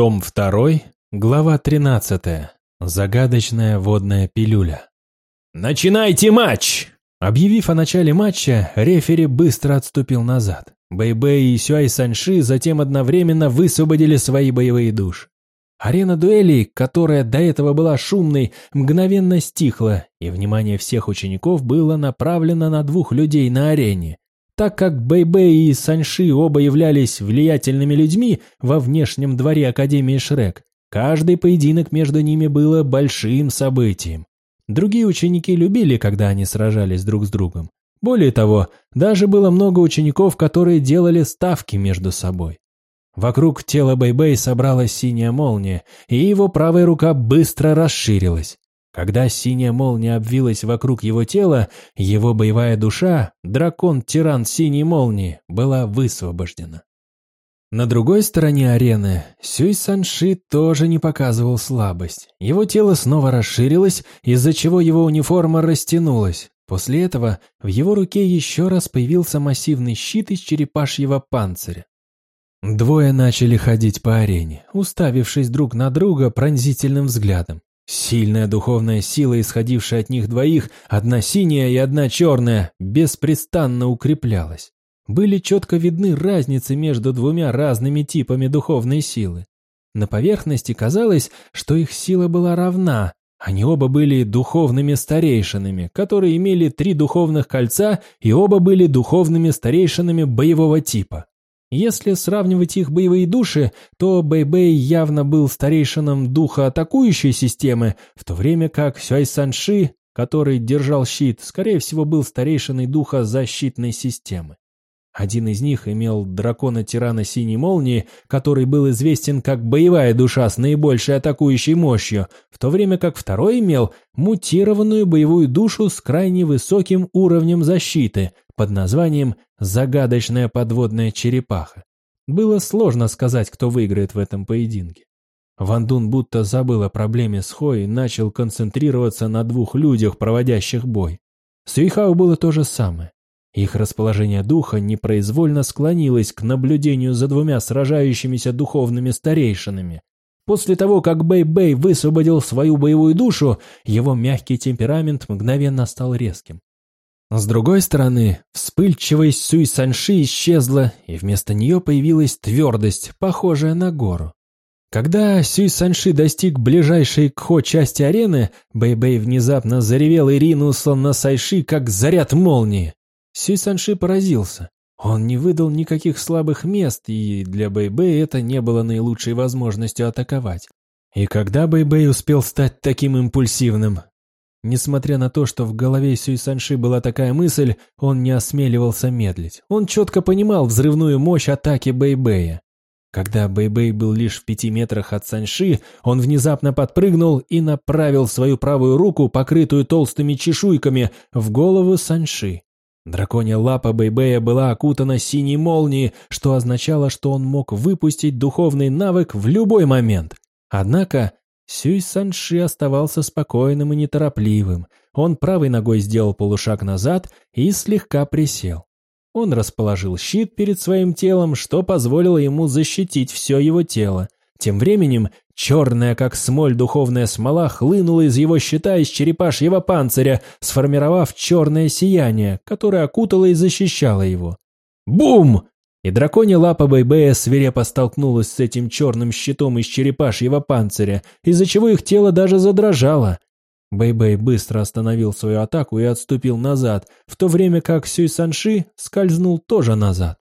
Том 2, глава 13. Загадочная водная пилюля. «Начинайте матч!» Объявив о начале матча, рефери быстро отступил назад. Бэйбэй и Сюай Саньши затем одновременно высвободили свои боевые души. Арена дуэлей, которая до этого была шумной, мгновенно стихла, и внимание всех учеников было направлено на двух людей на арене так как Бэйбэй и Саньши оба являлись влиятельными людьми во внешнем дворе Академии Шрек, каждый поединок между ними было большим событием. Другие ученики любили, когда они сражались друг с другом. Более того, даже было много учеников, которые делали ставки между собой. Вокруг тела Бэйбэй собралась синяя молния, и его правая рука быстро расширилась. Когда синяя молния обвилась вокруг его тела, его боевая душа, дракон-тиран синей молнии, была высвобождена. На другой стороне арены Сюй Санши тоже не показывал слабость. Его тело снова расширилось, из-за чего его униформа растянулась. После этого в его руке еще раз появился массивный щит из черепашьего панциря. Двое начали ходить по арене, уставившись друг на друга пронзительным взглядом. Сильная духовная сила, исходившая от них двоих, одна синяя и одна черная, беспрестанно укреплялась. Были четко видны разницы между двумя разными типами духовной силы. На поверхности казалось, что их сила была равна. Они оба были духовными старейшинами, которые имели три духовных кольца и оба были духовными старейшинами боевого типа. Если сравнивать их боевые души, то Бэйбэй -Бэй явно был старейшином духа атакующей системы, в то время как Сюай Санши, который держал щит, скорее всего был старейшиной духа защитной системы. Один из них имел дракона-тирана синей молнии, который был известен как боевая душа с наибольшей атакующей мощью, в то время как второй имел мутированную боевую душу с крайне высоким уровнем защиты под названием «Загадочная подводная черепаха». Было сложно сказать, кто выиграет в этом поединке. Ван Дун будто забыл о проблеме с Хой и начал концентрироваться на двух людях, проводящих бой. С Юйхао было то же самое. Их расположение духа непроизвольно склонилось к наблюдению за двумя сражающимися духовными старейшинами. После того, как Бэй-Бэй высвободил свою боевую душу, его мягкий темперамент мгновенно стал резким. С другой стороны, вспыльчивость Сюй Санши исчезла, и вместо нее появилась твердость, похожая на гору. Когда Сюй Санши достиг ближайшей к Хо части арены, Бэй-Бэй внезапно заревел и ринулся на Санши, как заряд молнии. Сюй Санши поразился. Он не выдал никаких слабых мест, и для Бэйбэй это не было наилучшей возможностью атаковать. И когда Бэйбэй успел стать таким импульсивным? Несмотря на то, что в голове Сюй Санши была такая мысль, он не осмеливался медлить. Он четко понимал взрывную мощь атаки Бэйбэя. Когда Бэйбэй был лишь в пяти метрах от Санши, он внезапно подпрыгнул и направил свою правую руку, покрытую толстыми чешуйками, в голову Санши. Драконья лапа Бэйбэя была окутана синей молнией, что означало, что он мог выпустить духовный навык в любой момент. Однако Сюй Санши оставался спокойным и неторопливым. Он правой ногой сделал полушаг назад и слегка присел. Он расположил щит перед своим телом, что позволило ему защитить все его тело. Тем временем черная, как смоль, духовная смола хлынула из его щита из черепашьего панциря, сформировав черное сияние, которое окутало и защищало его. Бум! И драконья лапа Бэйбэя свирепо столкнулась с этим черным щитом из черепашьего панциря, из-за чего их тело даже задрожало. Бэйбэй быстро остановил свою атаку и отступил назад, в то время как Сюй Санши скользнул тоже назад.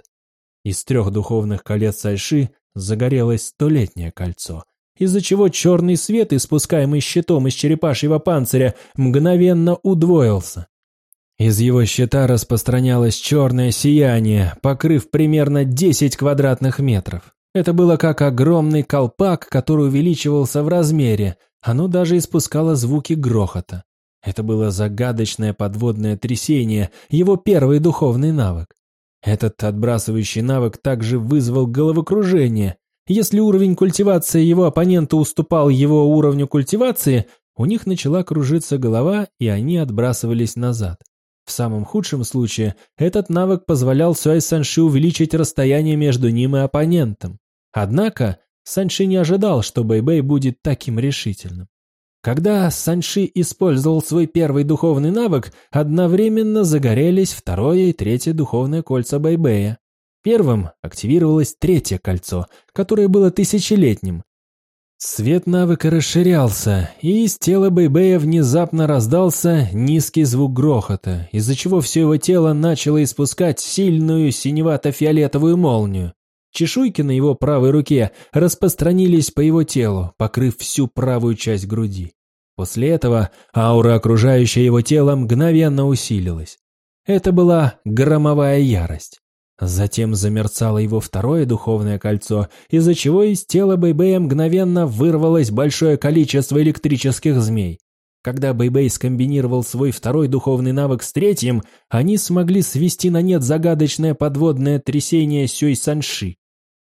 Из трех духовных колец Сайши загорелось столетнее кольцо, из-за чего черный свет, испускаемый щитом из черепашьего панциря, мгновенно удвоился. Из его щита распространялось черное сияние, покрыв примерно 10 квадратных метров. Это было как огромный колпак, который увеличивался в размере, оно даже испускало звуки грохота. Это было загадочное подводное трясение, его первый духовный навык. Этот отбрасывающий навык также вызвал головокружение. Если уровень культивации его оппонента уступал его уровню культивации, у них начала кружиться голова, и они отбрасывались назад. В самом худшем случае, этот навык позволял Сюай Санши увеличить расстояние между ним и оппонентом. Однако, Санши не ожидал, что Бэйбэй будет таким решительным. Когда Санши использовал свой первый духовный навык, одновременно загорелись второе и третье духовное кольца Бэйбэя. Первым активировалось третье кольцо, которое было тысячелетним. Свет навыка расширялся, и из тела Бэйбэя внезапно раздался низкий звук грохота, из-за чего все его тело начало испускать сильную синевато-фиолетовую молнию. Чешуйки на его правой руке распространились по его телу, покрыв всю правую часть груди. После этого аура, окружающая его тело, мгновенно усилилась. Это была громовая ярость. Затем замерцало его второе духовное кольцо, из-за чего из тела Бэйбэя мгновенно вырвалось большое количество электрических змей. Когда Бэйбэй скомбинировал свой второй духовный навык с третьим, они смогли свести на нет загадочное подводное трясение Сюй Санши.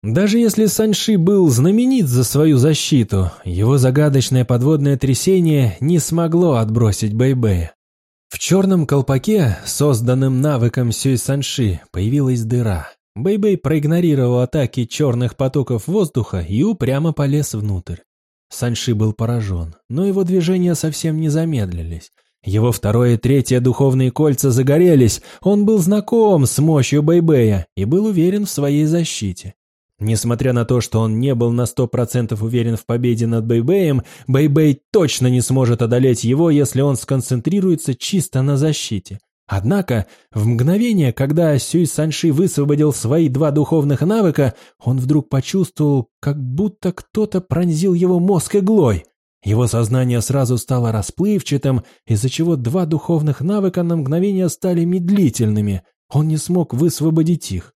Даже если Санши был знаменит за свою защиту, его загадочное подводное трясение не смогло отбросить Бэйбэя. В черном колпаке, созданном навыком Сюй Санши, появилась дыра. Бэйбэй проигнорировал атаки черных потоков воздуха и упрямо полез внутрь. Санши был поражен, но его движения совсем не замедлились. Его второе и третье духовные кольца загорелись, он был знаком с мощью Бэйбэя и был уверен в своей защите. Несмотря на то, что он не был на сто процентов уверен в победе над Бэйбэем, Бэйбэй точно не сможет одолеть его, если он сконцентрируется чисто на защите. Однако, в мгновение, когда Сюй Санши высвободил свои два духовных навыка, он вдруг почувствовал, как будто кто-то пронзил его мозг иглой. Его сознание сразу стало расплывчатым, из-за чего два духовных навыка на мгновение стали медлительными. Он не смог высвободить их.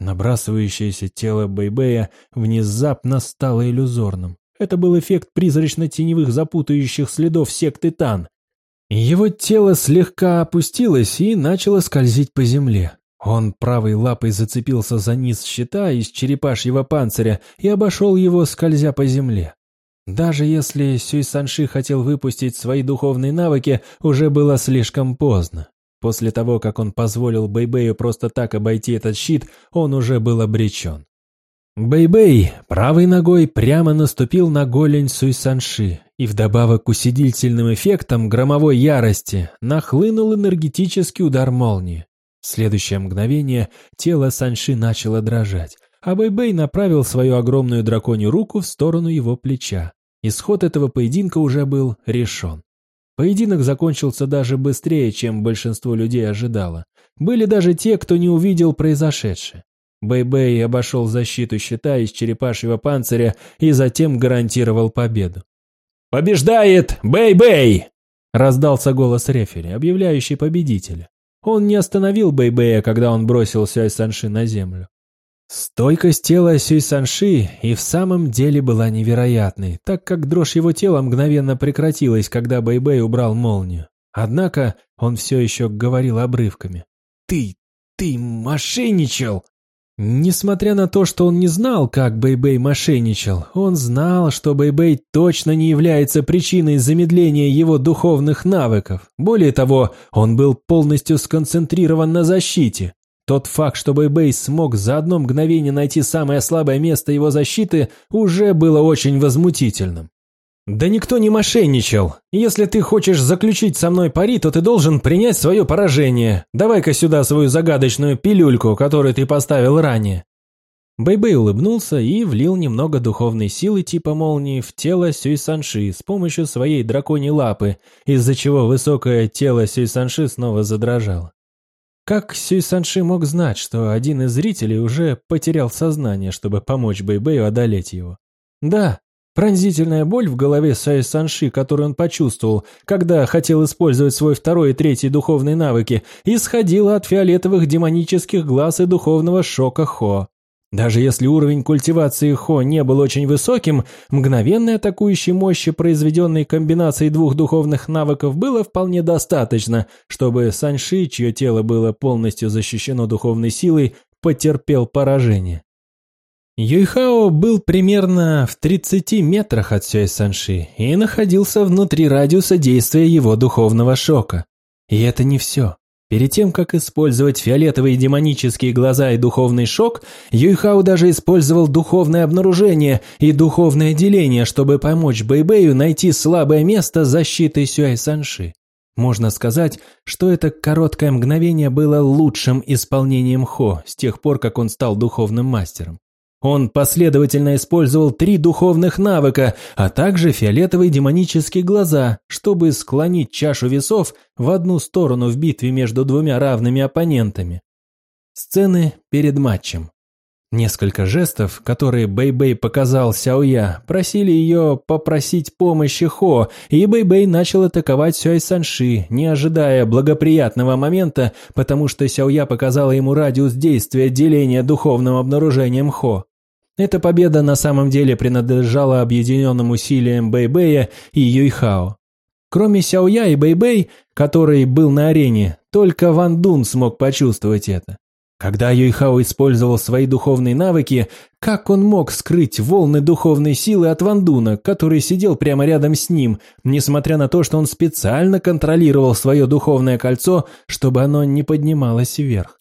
Набрасывающееся тело Бэйбэя внезапно стало иллюзорным. Это был эффект призрачно-теневых запутающих следов секты Тан. Его тело слегка опустилось и начало скользить по земле. Он правой лапой зацепился за низ щита из черепашьего панциря и обошел его, скользя по земле. Даже если Сюй Санши хотел выпустить свои духовные навыки, уже было слишком поздно. После того, как он позволил Бэйбэю просто так обойти этот щит, он уже был обречен. Бэйбэй правой ногой прямо наступил на голень Суйсанши, и вдобавок к усидительным эффектам громовой ярости нахлынул энергетический удар молнии. В следующее мгновение тело Санши начало дрожать, а Бэйбэй направил свою огромную драконью руку в сторону его плеча. Исход этого поединка уже был решен. Поединок закончился даже быстрее, чем большинство людей ожидало. Были даже те, кто не увидел произошедшее. Бэй-Бэй обошел защиту щита из черепашьего панциря и затем гарантировал победу. «Побеждает Бэй-Бэй!» – раздался голос рефери, объявляющий победителя. Он не остановил Бэй-Бэя, когда он бросил Сюй Санши на землю. Стойкость тела Сюй Санши и в самом деле была невероятной, так как дрожь его тела мгновенно прекратилась, когда Бэйбэй убрал молнию. Однако он все еще говорил обрывками. «Ты, ты мошенничал!» Несмотря на то, что он не знал, как Бэйбэй мошенничал, он знал, что Бэйбэй точно не является причиной замедления его духовных навыков. Более того, он был полностью сконцентрирован на защите. Тот факт, что Бэйбэй смог за одно мгновение найти самое слабое место его защиты, уже было очень возмутительным. «Да никто не мошенничал. Если ты хочешь заключить со мной пари, то ты должен принять свое поражение. Давай-ка сюда свою загадочную пилюльку, которую ты поставил ранее». Бэйбэй улыбнулся и влил немного духовной силы типа молнии в тело Сюй Санши с помощью своей драконьей лапы, из-за чего высокое тело Сюй Санши снова задрожало. Как Сюй Санши мог знать, что один из зрителей уже потерял сознание, чтобы помочь Бэйбэю одолеть его? Да, пронзительная боль в голове Сюй Санши, которую он почувствовал, когда хотел использовать свой второй и третий духовные навыки, исходила от фиолетовых демонических глаз и духовного шока Хо. Даже если уровень культивации Хо не был очень высоким, мгновенной атакующей мощи, произведенной комбинацией двух духовных навыков, было вполне достаточно, чтобы Санши, чье тело было полностью защищено духовной силой, потерпел поражение. Юйхао был примерно в 30 метрах от Сюэ Санши и находился внутри радиуса действия его духовного шока. И это не все. Перед тем, как использовать фиолетовые демонические глаза и духовный шок, Юйхао даже использовал духовное обнаружение и духовное деление, чтобы помочь Бэйбэю найти слабое место защиты Сюай Санши. Можно сказать, что это короткое мгновение было лучшим исполнением Хо с тех пор, как он стал духовным мастером. Он последовательно использовал три духовных навыка, а также фиолетовые демонические глаза, чтобы склонить чашу весов в одну сторону в битве между двумя равными оппонентами. Сцены перед матчем. Несколько жестов, которые Бэй-Бэй показал Сяоя, просили ее попросить помощи Хо, и Бэй-Бэй начал атаковать Сюай Санши, не ожидая благоприятного момента, потому что Сяоя показала ему радиус действия деления духовным обнаружением Хо. Эта победа на самом деле принадлежала объединенным усилиям Бэйбэя и Юйхао. Кроме Сяоя и Бэйбэй, который был на арене, только Ван Дун смог почувствовать это. Когда Юйхао использовал свои духовные навыки, как он мог скрыть волны духовной силы от Вандуна, который сидел прямо рядом с ним, несмотря на то, что он специально контролировал свое духовное кольцо, чтобы оно не поднималось вверх?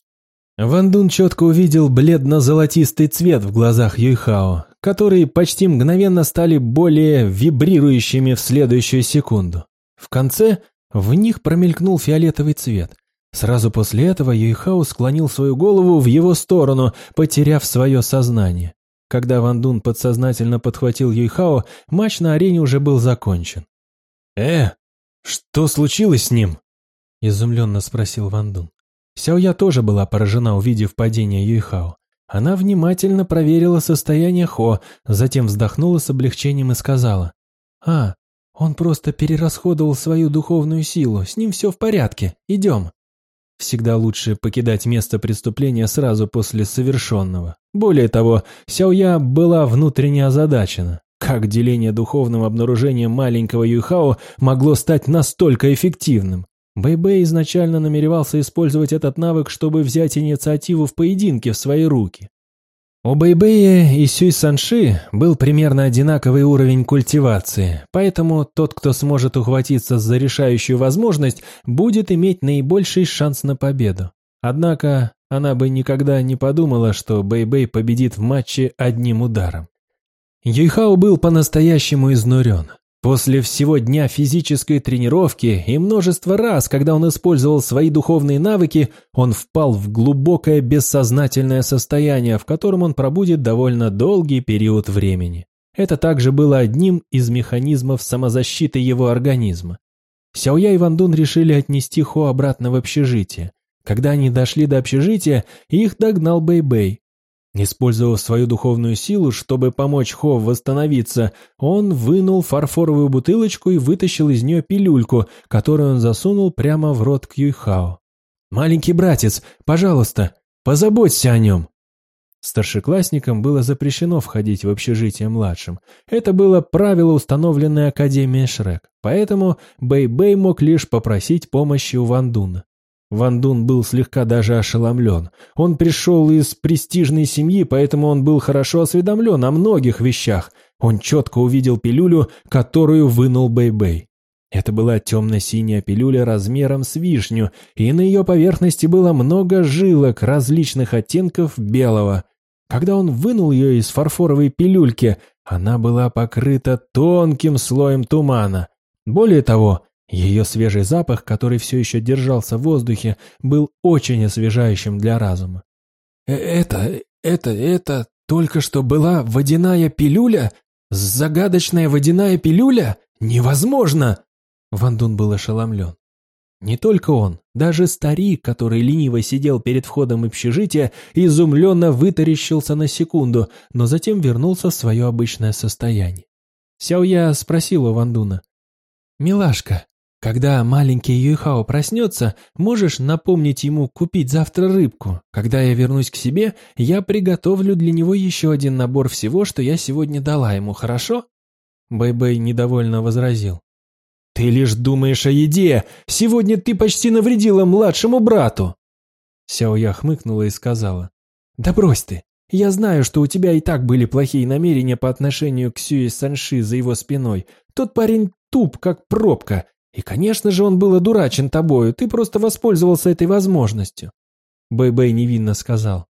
Ван Дун четко увидел бледно-золотистый цвет в глазах Юйхао, которые почти мгновенно стали более вибрирующими в следующую секунду. В конце в них промелькнул фиолетовый цвет. Сразу после этого Юйхао склонил свою голову в его сторону, потеряв свое сознание. Когда Ван Дун подсознательно подхватил Юйхао, матч на арене уже был закончен. «Э, что случилось с ним?» – изумленно спросил Ван Дун. Сяоя тоже была поражена, увидев падение Юйхао. Она внимательно проверила состояние Хо, затем вздохнула с облегчением и сказала. «А, он просто перерасходовал свою духовную силу, с ним все в порядке, идем». Всегда лучше покидать место преступления сразу после совершенного. Более того, Сяоя была внутренне озадачена. Как деление духовным обнаружением маленького Юйхао могло стать настолько эффективным? Бэйбэй изначально намеревался использовать этот навык, чтобы взять инициативу в поединке в свои руки. У Бэйбэя и Сюй Санши был примерно одинаковый уровень культивации, поэтому тот, кто сможет ухватиться за решающую возможность, будет иметь наибольший шанс на победу. Однако она бы никогда не подумала, что Бэйбэй победит в матче одним ударом. Юйхао был по-настоящему изнурен. После всего дня физической тренировки и множества раз, когда он использовал свои духовные навыки, он впал в глубокое бессознательное состояние, в котором он пробудет довольно долгий период времени. Это также было одним из механизмов самозащиты его организма. Сяоя и Ван Дун решили отнести Хо обратно в общежитие. Когда они дошли до общежития, их догнал Бэй-Бэй. Использовав свою духовную силу, чтобы помочь Хо восстановиться, он вынул фарфоровую бутылочку и вытащил из нее пилюльку, которую он засунул прямо в рот к. «Маленький братец, пожалуйста, позаботься о нем!» Старшеклассникам было запрещено входить в общежитие младшим. Это было правило, установленное Академией Шрек, поэтому Бэй-Бэй мог лишь попросить помощи у Вандуна. Ван Дун был слегка даже ошеломлен. Он пришел из престижной семьи, поэтому он был хорошо осведомлен о многих вещах. Он четко увидел пилюлю, которую вынул Бэй-Бэй. Это была темно-синяя пилюля размером с вишню, и на ее поверхности было много жилок различных оттенков белого. Когда он вынул ее из фарфоровой пилюльки, она была покрыта тонким слоем тумана. Более того, ее свежий запах, который все еще держался в воздухе, был очень освежающим для разума. «Э, «Это, это, это только что была водяная пилюля? Загадочная водяная пилюля? Невозможно!» Ван Дун был ошеломлен. Не только он, даже старик, который лениво сидел перед входом общежития, изумленно вытаращился на секунду, но затем вернулся в свое обычное состояние. Сяоя спросил у Вандуна. «Милашка, когда маленький Юйхао проснется, можешь напомнить ему купить завтра рыбку. Когда я вернусь к себе, я приготовлю для него еще один набор всего, что я сегодня дала ему, хорошо?» Бэй-Бэй недовольно возразил. «Ты лишь думаешь о еде! Сегодня ты почти навредила младшему брату!» Сяоя хмыкнула и сказала. «Да брось ты! Я знаю, что у тебя и так были плохие намерения по отношению к Сюэ Санши за его спиной. Тот парень туп, как пробка, И, конечно же, он был одурачен тобою, ты просто воспользовался этой возможностью. Бэй-Бэй невинно сказал.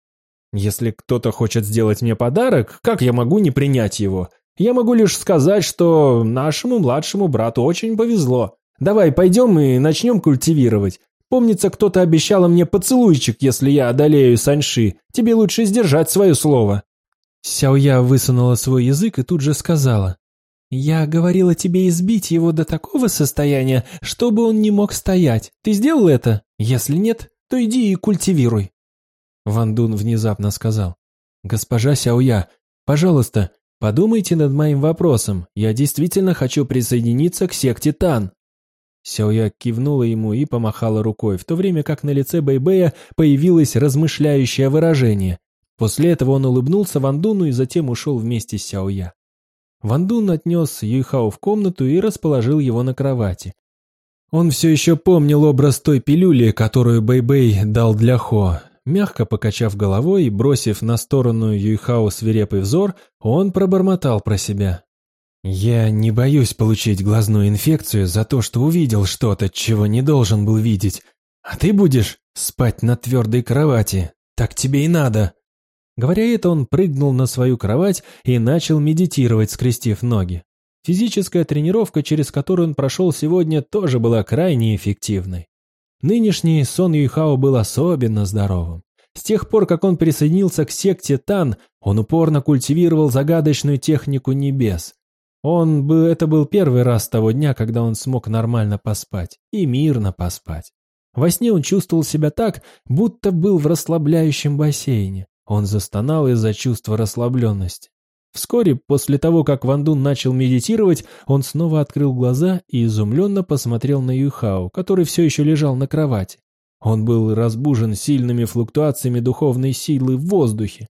Если кто-то хочет сделать мне подарок, как я могу не принять его? Я могу лишь сказать, что нашему младшему брату очень повезло. Давай пойдем и начнем культивировать. Помнится, кто-то обещал мне поцелуйчик, если я одолею Саньши. Тебе лучше сдержать свое слово». Сяоя высунула свой язык и тут же сказала. «Я говорила тебе избить его до такого состояния, чтобы он не мог стоять. Ты сделал это? Если нет, то иди и культивируй». Ван Дун внезапно сказал. «Госпожа Сяоя, пожалуйста, подумайте над моим вопросом. Я действительно хочу присоединиться к секте Тан». Сяоя кивнула ему и помахала рукой, в то время как на лице Бэйбэя появилось размышляющее выражение. После этого он улыбнулся Ван Дуну и затем ушел вместе с Сяоя. Ван Дун отнес Юйхао в комнату и расположил его на кровати. Он все еще помнил образ той пилюли, которую Бэйбэй дал для Хо. Мягко покачав головой и бросив на сторону Юйхао свирепый взор, он пробормотал про себя. «Я не боюсь получить глазную инфекцию за то, что увидел что-то, чего не должен был видеть. А ты будешь спать на твердой кровати. Так тебе и надо». Говоря это, он прыгнул на свою кровать и начал медитировать, скрестив ноги. Физическая тренировка, через которую он прошел сегодня, тоже была крайне эффективной. Нынешний Сон Юйхао был особенно здоровым. С тех пор, как он присоединился к секте Тан, он упорно культивировал загадочную технику небес. Он бы, это был первый раз того дня, когда он смог нормально поспать и мирно поспать. Во сне он чувствовал себя так, будто был в расслабляющем бассейне. Он застонал из-за чувства расслабленности. Вскоре после того, как Ван Дун начал медитировать, он снова открыл глаза и изумленно посмотрел на Юхао, который все еще лежал на кровати. Он был разбужен сильными флуктуациями духовной силы в воздухе.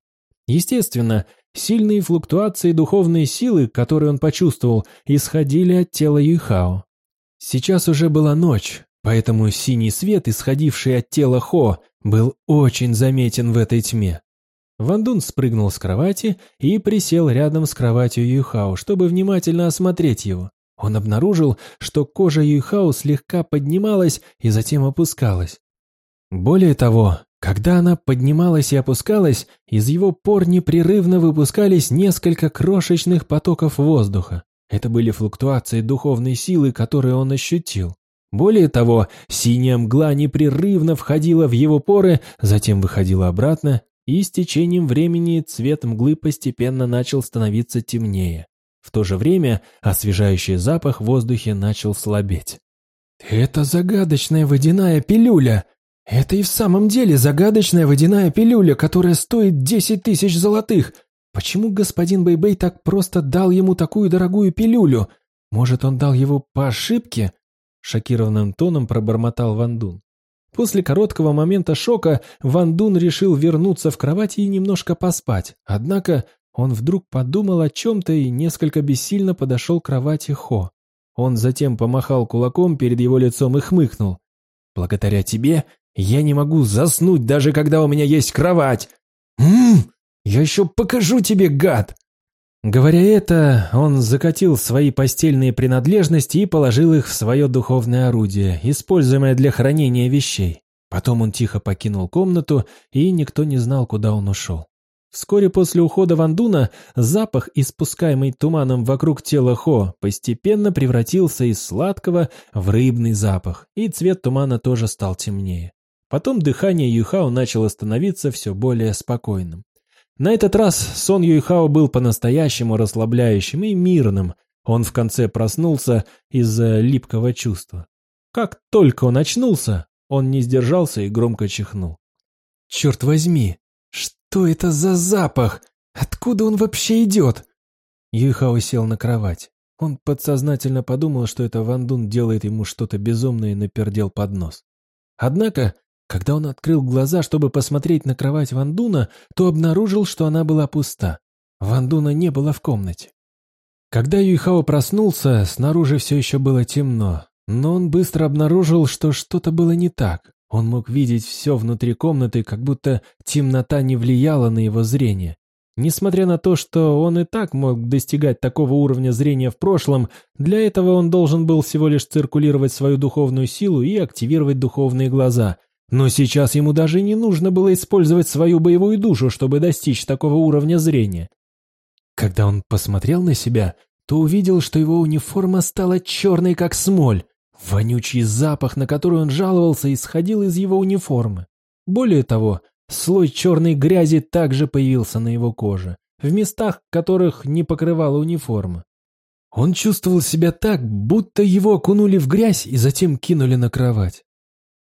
Естественно, сильные флуктуации духовной силы, которые он почувствовал, исходили от тела Юйхао. Сейчас уже была ночь, поэтому синий свет, исходивший от тела Хо, был очень заметен в этой тьме. Ван Дун спрыгнул с кровати и присел рядом с кроватью Юйхао, чтобы внимательно осмотреть его. Он обнаружил, что кожа Юйхао слегка поднималась и затем опускалась. Более того, когда она поднималась и опускалась, из его пор непрерывно выпускались несколько крошечных потоков воздуха. Это были флуктуации духовной силы, которые он ощутил. Более того, синяя мгла непрерывно входила в его поры, затем выходила обратно и с течением времени цвет мглы постепенно начал становиться темнее. В то же время освежающий запах в воздухе начал слабеть. «Это загадочная водяная пилюля! Это и в самом деле загадочная водяная пилюля, которая стоит десять тысяч золотых! Почему господин Бэйбэй так просто дал ему такую дорогую пилюлю? Может, он дал его по ошибке?» Шокированным тоном пробормотал Ван Дун. После короткого момента шока Ван Дун решил вернуться в кровать и немножко поспать. Однако он вдруг подумал о чем-то и несколько бессильно подошел к кровати Хо. Он затем помахал кулаком перед его лицом и хмыкнул. «Благодаря тебе я не могу заснуть, даже когда у меня есть кровать. Ммм, я еще покажу тебе, гад!» Говоря это, он закатил свои постельные принадлежности и положил их в свое духовное орудие, используемое для хранения вещей. Потом он тихо покинул комнату, и никто не знал, куда он ушел. Вскоре после ухода Вандуна запах, испускаемый туманом вокруг тела Хо, постепенно превратился из сладкого в рыбный запах, и цвет тумана тоже стал темнее. Потом дыхание Юхао начало становиться все более спокойным. На этот раз сон Юйхао был по-настоящему расслабляющим и мирным. Он в конце проснулся из-за липкого чувства. Как только он очнулся, он не сдержался и громко чихнул. «Черт возьми! Что это за запах? Откуда он вообще идет?» Юйхао сел на кровать. Он подсознательно подумал, что это Ван Дун делает ему что-то безумное и напердел под нос. Однако когда он открыл глаза, чтобы посмотреть на кровать Вандуна, то обнаружил, что она была пуста. Вандуна не было в комнате. Когда Юйхао проснулся, снаружи все еще было темно, но он быстро обнаружил, что что-то было не так. Он мог видеть все внутри комнаты, как будто темнота не влияла на его зрение. Несмотря на то, что он и так мог достигать такого уровня зрения в прошлом, для этого он должен был всего лишь циркулировать свою духовную силу и активировать духовные глаза. Но сейчас ему даже не нужно было использовать свою боевую душу, чтобы достичь такого уровня зрения. Когда он посмотрел на себя, то увидел, что его униформа стала черной, как смоль. Вонючий запах, на который он жаловался, исходил из его униформы. Более того, Слой черной грязи также появился на его коже, в местах, которых не покрывала униформа. Он чувствовал себя так, будто его окунули в грязь и затем кинули на кровать.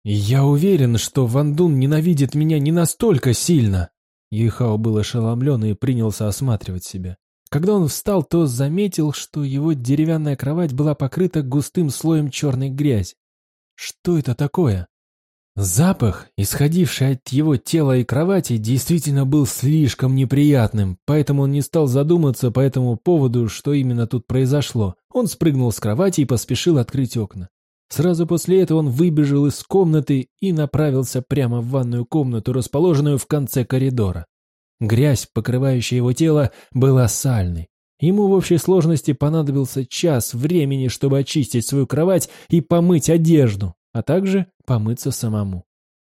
«Я уверен, что Ван Дун ненавидит меня не настолько сильно!» Юйхао был ошеломлен и принялся осматривать себя. Когда он встал, то заметил, что его деревянная кровать была покрыта густым слоем черной грязи. Что это такое? Запах, исходивший от его тела и кровати, действительно был слишком неприятным, поэтому он не стал задуматься по этому поводу, что именно тут произошло. Он спрыгнул с кровати и поспешил открыть окна. Сразу после этого он выбежал из комнаты и направился прямо в ванную комнату, расположенную в конце коридора. Грязь, покрывающая его тело, была сальной. Ему в общей сложности понадобился час времени, чтобы очистить свою кровать и помыть одежду а также помыться самому.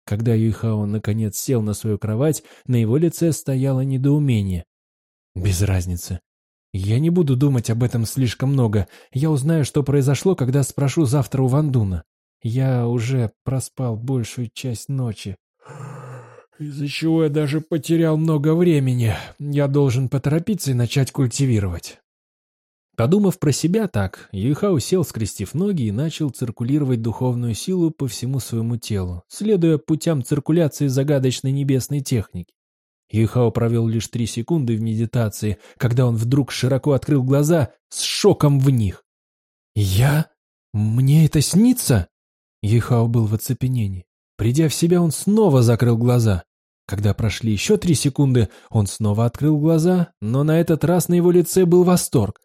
Когда Юйхао наконец сел на свою кровать, на его лице стояло недоумение. Без разницы. Я не буду думать об этом слишком много. Я узнаю, что произошло, когда спрошу завтра у Вандуна. Я уже проспал большую часть ночи. Из-за чего я даже потерял много времени. Я должен поторопиться и начать культивировать. Подумав про себя так, Юйхао сел, скрестив ноги, и начал циркулировать духовную силу по всему своему телу, следуя путям циркуляции загадочной небесной техники. Юйхао провел лишь три секунды в медитации, когда он вдруг широко открыл глаза с шоком в них. «Я? Мне это снится?» Юйхао был в оцепенении. Придя в себя, он снова закрыл глаза. Когда прошли еще три секунды, он снова открыл глаза, но на этот раз на его лице был восторг.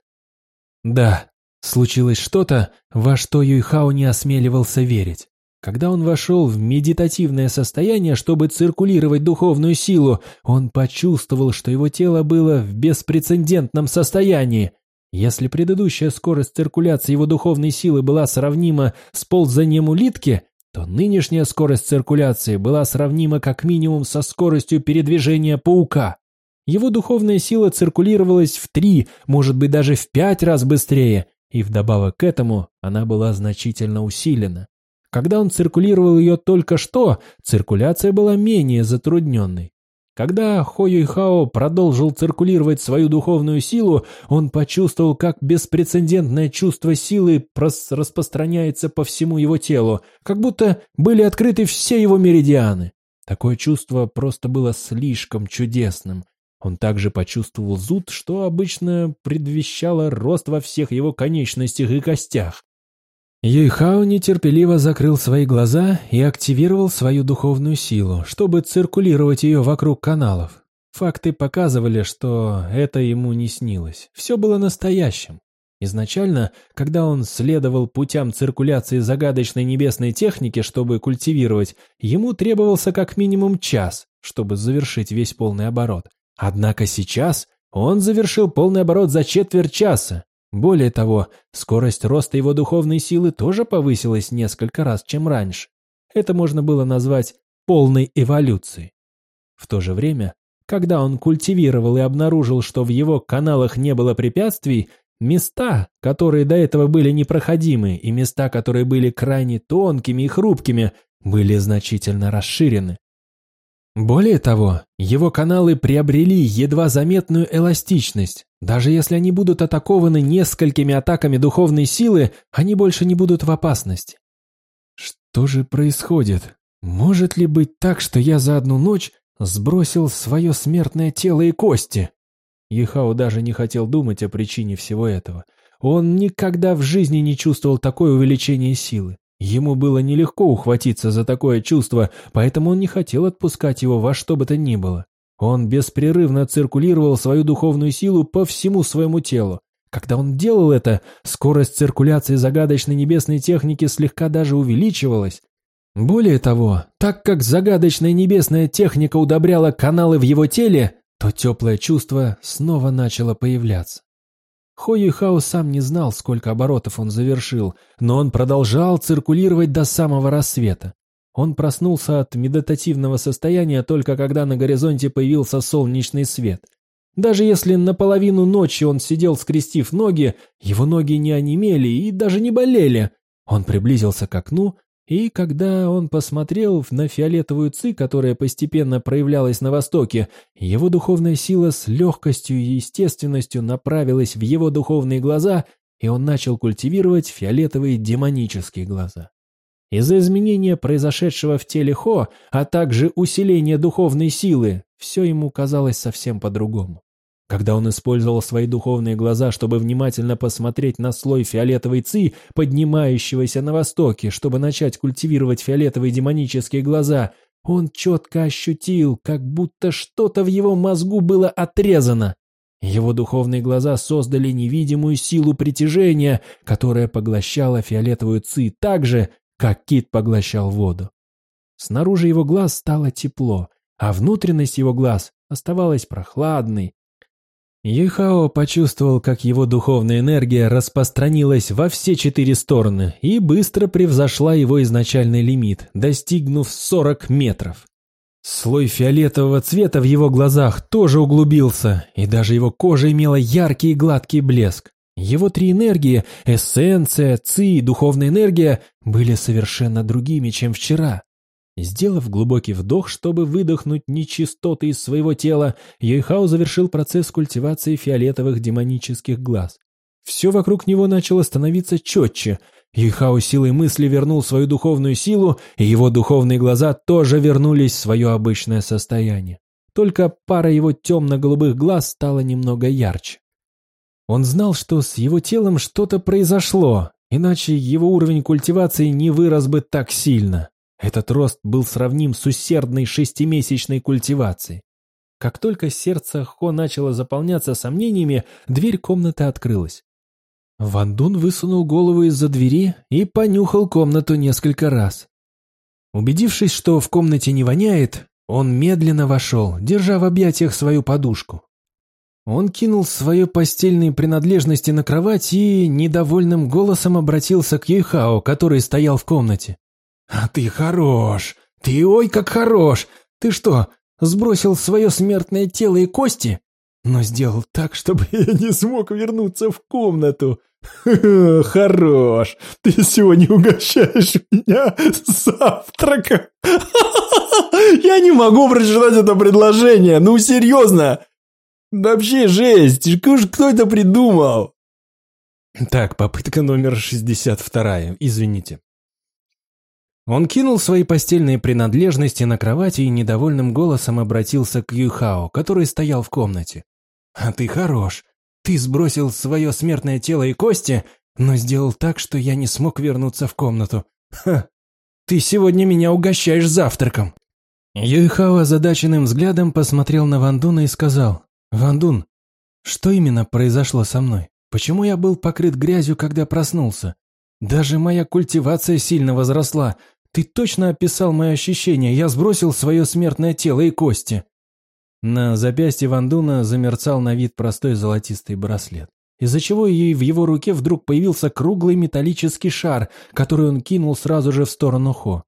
Да, случилось что-то, во что Юйхао не осмеливался верить. Когда он вошел в медитативное состояние, чтобы циркулировать духовную силу, он почувствовал, что его тело было в беспрецедентном состоянии. Если предыдущая скорость циркуляции его духовной силы была сравнима с ползанием улитки, то нынешняя скорость циркуляции была сравнима как минимум со скоростью передвижения паука. Его духовная сила циркулировалась в три, может быть даже в пять раз быстрее, и вдобавок к этому она была значительно усилена. Когда он циркулировал ее только что, циркуляция была менее затрудненной. Когда Хо Юйхао продолжил циркулировать свою духовную силу, он почувствовал, как беспрецедентное чувство силы распространяется по всему его телу, как будто были открыты все его меридианы. Такое чувство просто было слишком чудесным. Он также почувствовал зуд, что обычно предвещало рост во всех его конечностях и костях. Юйхао нетерпеливо закрыл свои глаза и активировал свою духовную силу, чтобы циркулировать ее вокруг каналов. Факты показывали, что это ему не снилось. Все было настоящим. Изначально, когда он следовал путям циркуляции загадочной небесной техники, чтобы культивировать, ему требовался как минимум час, чтобы завершить весь полный оборот. Однако сейчас он завершил полный оборот за четверть часа. Более того, скорость роста его духовной силы тоже повысилась несколько раз, чем раньше. Это можно было назвать полной эволюцией. В то же время, когда он культивировал и обнаружил, что в его каналах не было препятствий, места, которые до этого были непроходимы, и места, которые были крайне тонкими и хрупкими, были значительно расширены. Более того, его каналы приобрели едва заметную эластичность. Даже если они будут атакованы несколькими атаками духовной силы, они больше не будут в опасности. Что же происходит? Может ли быть так, что я за одну ночь сбросил свое смертное тело и кости? Ехао даже не хотел думать о причине всего этого. Он никогда в жизни не чувствовал такое увеличение силы. Ему было нелегко ухватиться за такое чувство, поэтому он не хотел отпускать его во что бы то ни было. Он беспрерывно циркулировал свою духовную силу по всему своему телу. Когда он делал это, скорость циркуляции загадочной небесной техники слегка даже увеличивалась. Более того, так как загадочная небесная техника удобряла каналы в его теле, то теплое чувство снова начало появляться. Хо Юйхао сам не знал, сколько оборотов он завершил, но он продолжал циркулировать до самого рассвета. Он проснулся от медитативного состояния только когда на горизонте появился солнечный свет. Даже если наполовину ночи он сидел скрестив ноги, его ноги не онемели и даже не болели. Он приблизился к окну и когда он посмотрел на фиолетовую ци, которая постепенно проявлялась на востоке, его духовная сила с легкостью и естественностью направилась в его духовные глаза, и он начал культивировать фиолетовые демонические глаза. Из-за изменения, произошедшего в теле Хо, а также усиления духовной силы, все ему казалось совсем по-другому. Когда он использовал свои духовные глаза, чтобы внимательно посмотреть на слой фиолетовой ци, поднимающегося на востоке, чтобы начать культивировать фиолетовые демонические глаза, он четко ощутил, как будто что-то в его мозгу было отрезано. Его духовные глаза создали невидимую силу притяжения, которая поглощала фиолетовую ци так же, как кит поглощал воду. Снаружи его глаз стало тепло, а внутренность его глаз оставалась прохладной, Юйхао почувствовал, как его духовная энергия распространилась во все четыре стороны и быстро превзошла его изначальный лимит, достигнув 40 метров. Слой фиолетового цвета в его глазах тоже углубился, и даже его кожа имела яркий и гладкий блеск. Его три энергии – эссенция, ци и духовная энергия – были совершенно другими, чем вчера. Сделав глубокий вдох, чтобы выдохнуть нечистоты из своего тела, Йойхао завершил процесс культивации фиолетовых демонических глаз. Все вокруг него начало становиться четче. Йойхао силой мысли вернул свою духовную силу, и его духовные глаза тоже вернулись в свое обычное состояние. Только пара его темно-голубых глаз стала немного ярче. Он знал, что с его телом что-то произошло, иначе его уровень культивации не вырос бы так сильно. Этот рост был сравним с усердной шестимесячной культивацией. Как только сердце Хо начало заполняться сомнениями, дверь комнаты открылась. Ван Дун высунул голову из-за двери и понюхал комнату несколько раз. Убедившись, что в комнате не воняет, он медленно вошел, держа в объятиях свою подушку. Он кинул свои постельные принадлежности на кровать и недовольным голосом обратился к Юйхао, который стоял в комнате. «А ты хорош! Ты ой как хорош! Ты что, сбросил свое смертное тело и кости? Но сделал так, чтобы я не смог вернуться в комнату!» «Хорош! Ты сегодня угощаешь меня завтраком!» «Я не могу прочитать это предложение! Ну, серьезно! Вообще жесть! Кто это придумал?» Так, попытка номер 62. Извините. Он кинул свои постельные принадлежности на кровати и недовольным голосом обратился к Юхао, который стоял в комнате. «А ты хорош. Ты сбросил свое смертное тело и кости, но сделал так, что я не смог вернуться в комнату. Ха! Ты сегодня меня угощаешь завтраком!» Юйхао озадаченным взглядом посмотрел на Вандуна и сказал, «Вандун, что именно произошло со мной? Почему я был покрыт грязью, когда проснулся? Даже моя культивация сильно возросла. Ты точно описал мои ощущения. Я сбросил свое смертное тело и кости. На запястье Вандуна замерцал на вид простой золотистый браслет, из-за чего ей в его руке вдруг появился круглый металлический шар, который он кинул сразу же в сторону Хо.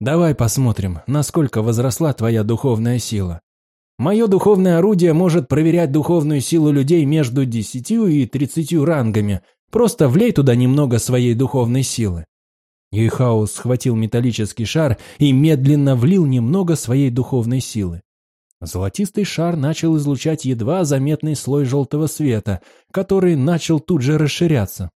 «Давай посмотрим, насколько возросла твоя духовная сила. Мое духовное орудие может проверять духовную силу людей между десятью и тридцатью рангами, Просто влей туда немного своей духовной силы. Юйхаус схватил металлический шар и медленно влил немного своей духовной силы. Золотистый шар начал излучать едва заметный слой желтого света, который начал тут же расширяться.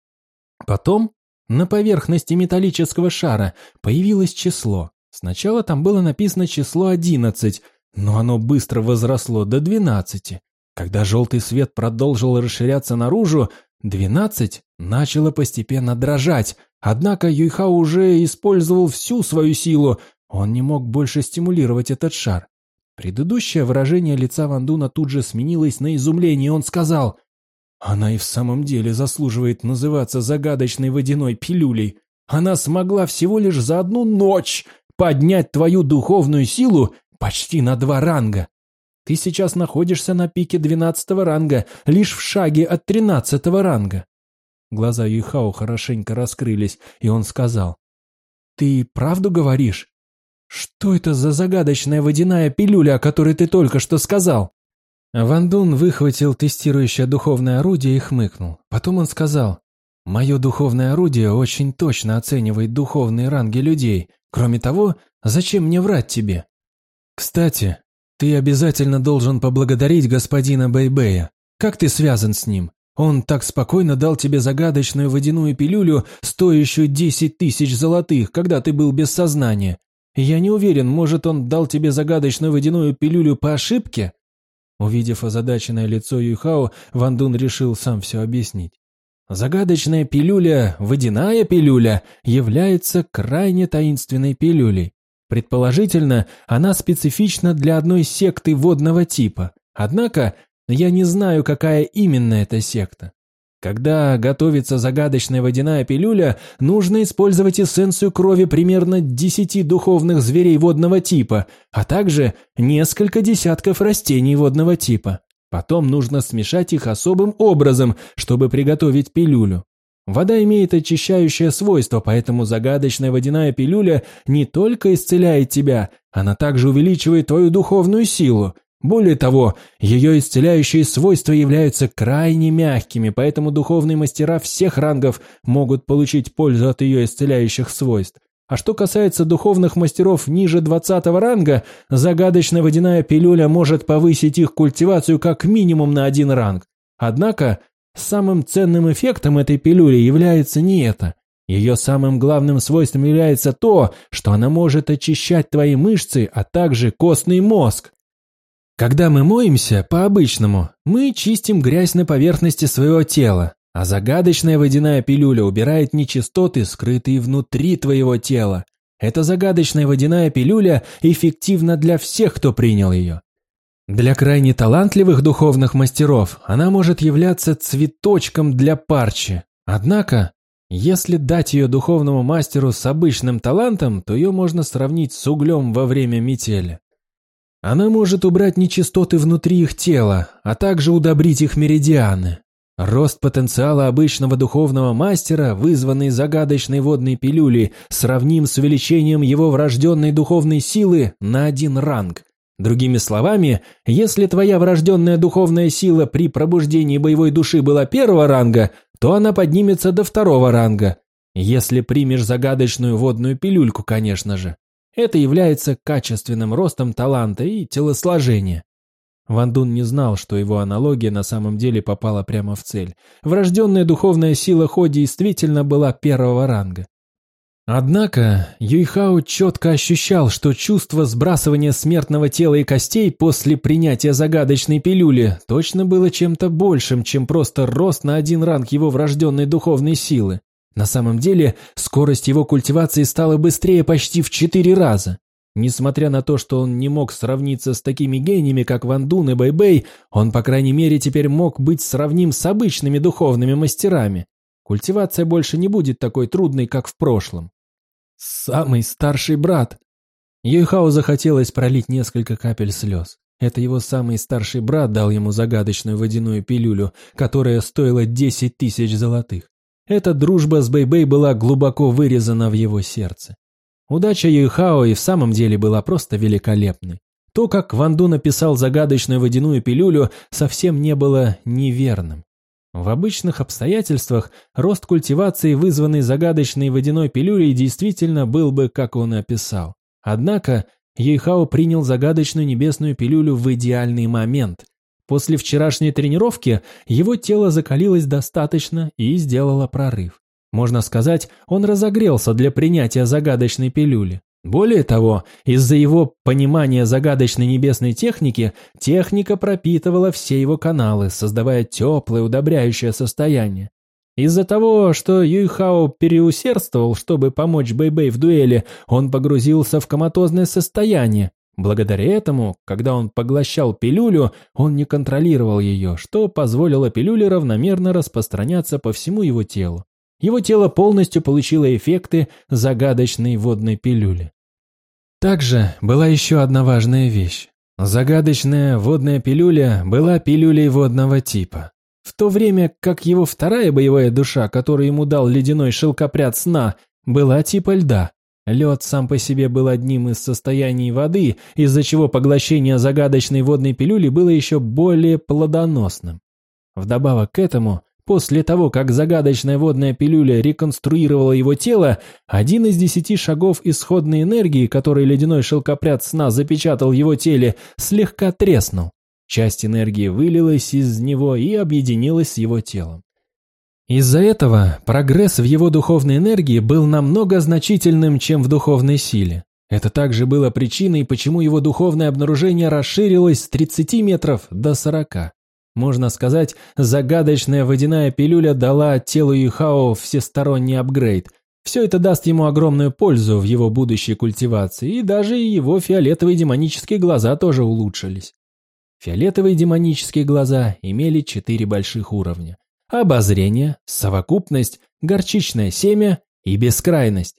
Потом на поверхности металлического шара появилось число. Сначала там было написано число 11, но оно быстро возросло до 12. Когда желтый свет продолжил расширяться наружу, Двенадцать начало постепенно дрожать, однако Юйхао уже использовал всю свою силу, он не мог больше стимулировать этот шар. Предыдущее выражение лица Вандуна тут же сменилось на изумление, он сказал, «Она и в самом деле заслуживает называться загадочной водяной пилюлей. Она смогла всего лишь за одну ночь поднять твою духовную силу почти на два ранга. Ты сейчас находишься на пике двенадцатого ранга, лишь в шаге от тринадцатого ранга. Глаза Юйхао хорошенько раскрылись, и он сказал. «Ты правду говоришь? Что это за загадочная водяная пилюля, о которой ты только что сказал?» Ван Дун выхватил тестирующее духовное орудие и хмыкнул. Потом он сказал, «Мое духовное орудие очень точно оценивает духовные ранги людей. Кроме того, зачем мне врать тебе? Кстати, ты обязательно должен поблагодарить господина Бэйбэя. Как ты связан с ним? Он так спокойно дал тебе загадочную водяную пилюлю, стоящую десять тысяч золотых, когда ты был без сознания. Я не уверен, может, он дал тебе загадочную водяную пилюлю по ошибке?» Увидев озадаченное лицо Юйхао, Ван Дун решил сам все объяснить. Загадочная пилюля, водяная пилюля, является крайне таинственной пилюлей. Предположительно, она специфична для одной секты водного типа. Однако я не знаю, какая именно эта секта. Когда готовится загадочная водяная пилюля, нужно использовать эссенцию крови примерно 10 духовных зверей водного типа, а также несколько десятков растений водного типа. Потом нужно смешать их особым образом, чтобы приготовить пилюлю. Вода имеет очищающее свойство, поэтому загадочная водяная пилюля не только исцеляет тебя, она также увеличивает твою духовную силу. Более того, ее исцеляющие свойства являются крайне мягкими, поэтому духовные мастера всех рангов могут получить пользу от ее исцеляющих свойств. А что касается духовных мастеров ниже 20 ранга, загадочная водяная пилюля может повысить их культивацию как минимум на один ранг. Однако, самым ценным эффектом этой пилюли является не это. Ее самым главным свойством является то, что она может очищать твои мышцы, а также костный мозг. Когда мы моемся, по-обычному, мы чистим грязь на поверхности своего тела, а загадочная водяная пилюля убирает нечистоты, скрытые внутри твоего тела. Эта загадочная водяная пилюля эффективна для всех, кто принял ее. Для крайне талантливых духовных мастеров она может являться цветочком для парчи. Однако, если дать ее духовному мастеру с обычным талантом, то ее можно сравнить с углем во время метели. Она может убрать нечистоты внутри их тела, а также удобрить их меридианы. Рост потенциала обычного духовного мастера, вызванный загадочной водной пилюлей, сравним с увеличением его врожденной духовной силы на один ранг. Другими словами, если твоя врожденная духовная сила при пробуждении боевой души была первого ранга, то она поднимется до второго ранга. Если примешь загадочную водную пилюльку, конечно же. Это является качественным ростом таланта и телосложения. Ван Дун не знал, что его аналогия на самом деле попала прямо в цель. Врожденная духовная сила Хо действительно была первого ранга. Однако Юйхао четко ощущал, что чувство сбрасывания смертного тела и костей после принятия загадочной пилюли точно было чем-то большим, чем просто рост на один ранг его врожденной духовной силы. На самом деле, скорость его культивации стала быстрее почти в четыре раза. Несмотря на то, что он не мог сравниться с такими гениями, как Ван Дун и Бэй-Бэй, он, по крайней мере, теперь мог быть сравним с обычными духовными мастерами. Культивация больше не будет такой трудной, как в прошлом. Самый старший брат. Юйхао захотелось пролить несколько капель слез. Это его самый старший брат дал ему загадочную водяную пилюлю, которая стоила 10 тысяч золотых. Эта дружба с Бэйбэй была глубоко вырезана в его сердце. Удача Юйхао и в самом деле была просто великолепной. То, как Ван Ду написал загадочную водяную пилюлю, совсем не было неверным. В обычных обстоятельствах рост культивации, вызванный загадочной водяной пилюлей, действительно был бы, как он и описал. Однако Юйхао принял загадочную небесную пилюлю в идеальный момент, После вчерашней тренировки его тело закалилось достаточно и сделало прорыв. Можно сказать, он разогрелся для принятия загадочной пилюли. Более того, из-за его понимания загадочной небесной техники, техника пропитывала все его каналы, создавая теплое, удобряющее состояние. Из-за того, что Юйхао переусердствовал, чтобы помочь Бэйбэй -Бэй в дуэли, он погрузился в коматозное состояние, Благодаря этому, когда он поглощал пилюлю, он не контролировал ее, что позволило пилюле равномерно распространяться по всему его телу. Его тело полностью получило эффекты загадочной водной пилюли. Также была еще одна важная вещь. Загадочная водная пилюля была пилюлей водного типа. В то время как его вторая боевая душа, которую ему дал ледяной шелкопряд сна, была типа льда. Лед сам по себе был одним из состояний воды, из-за чего поглощение загадочной водной пилюли было еще более плодоносным. Вдобавок к этому, после того, как загадочная водная пилюля реконструировала его тело, один из десяти шагов исходной энергии, который ледяной шелкопряд сна запечатал в его теле, слегка треснул. Часть энергии вылилась из него и объединилась с его телом. Из-за этого прогресс в его духовной энергии был намного значительным, чем в духовной силе. Это также было причиной, почему его духовное обнаружение расширилось с 30 метров до 40. Можно сказать, загадочная водяная пилюля дала телу Юхао всесторонний апгрейд. Все это даст ему огромную пользу в его будущей культивации, и даже его фиолетовые демонические глаза тоже улучшились. Фиолетовые демонические глаза имели четыре больших уровня обозрение, совокупность, горчичное семя и бескрайность.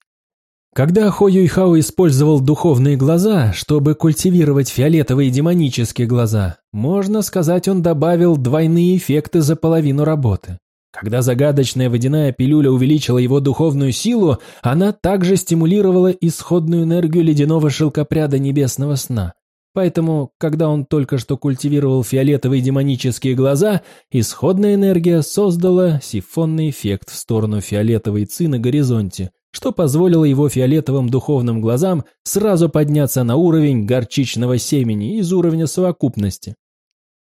Когда Хо Юйхао использовал духовные глаза, чтобы культивировать фиолетовые демонические глаза, можно сказать, он добавил двойные эффекты за половину работы. Когда загадочная водяная пилюля увеличила его духовную силу, она также стимулировала исходную энергию ледяного шелкопряда небесного сна. Поэтому, когда он только что культивировал фиолетовые демонические глаза, исходная энергия создала сифонный эффект в сторону фиолетовой ци на горизонте, что позволило его фиолетовым духовным глазам сразу подняться на уровень горчичного семени из уровня совокупности.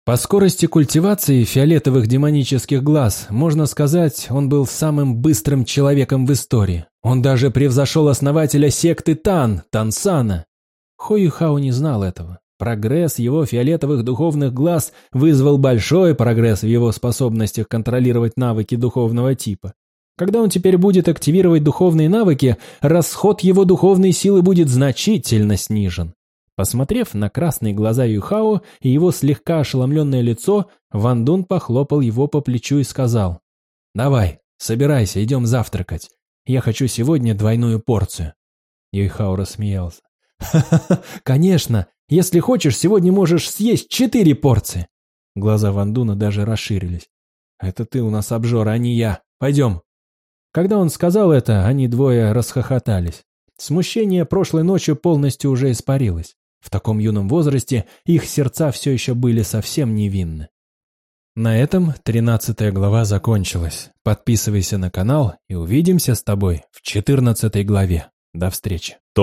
По скорости культивации фиолетовых демонических глаз, можно сказать, он был самым быстрым человеком в истории. Он даже превзошел основателя секты Тан, Тансана. Хо Юхао не знал этого. Прогресс его фиолетовых духовных глаз вызвал большой прогресс в его способностях контролировать навыки духовного типа. Когда он теперь будет активировать духовные навыки, расход его духовной силы будет значительно снижен. Посмотрев на красные глаза Юхао и его слегка ошеломленное лицо, Ван Дун похлопал его по плечу и сказал, «Давай, собирайся, идем завтракать. Я хочу сегодня двойную порцию». Юйхао рассмеялся. «Ха-ха-ха, конечно, если хочешь, сегодня можешь съесть четыре порции. Глаза Вандуна даже расширились. Это ты у нас обжор, а не я. Пойдем. Когда он сказал это, они двое расхохотались. Смущение прошлой ночью полностью уже испарилось. В таком юном возрасте их сердца все еще были совсем невинны. На этом тринадцатая глава закончилась. Подписывайся на канал и увидимся с тобой в четырнадцатой главе. До встречи.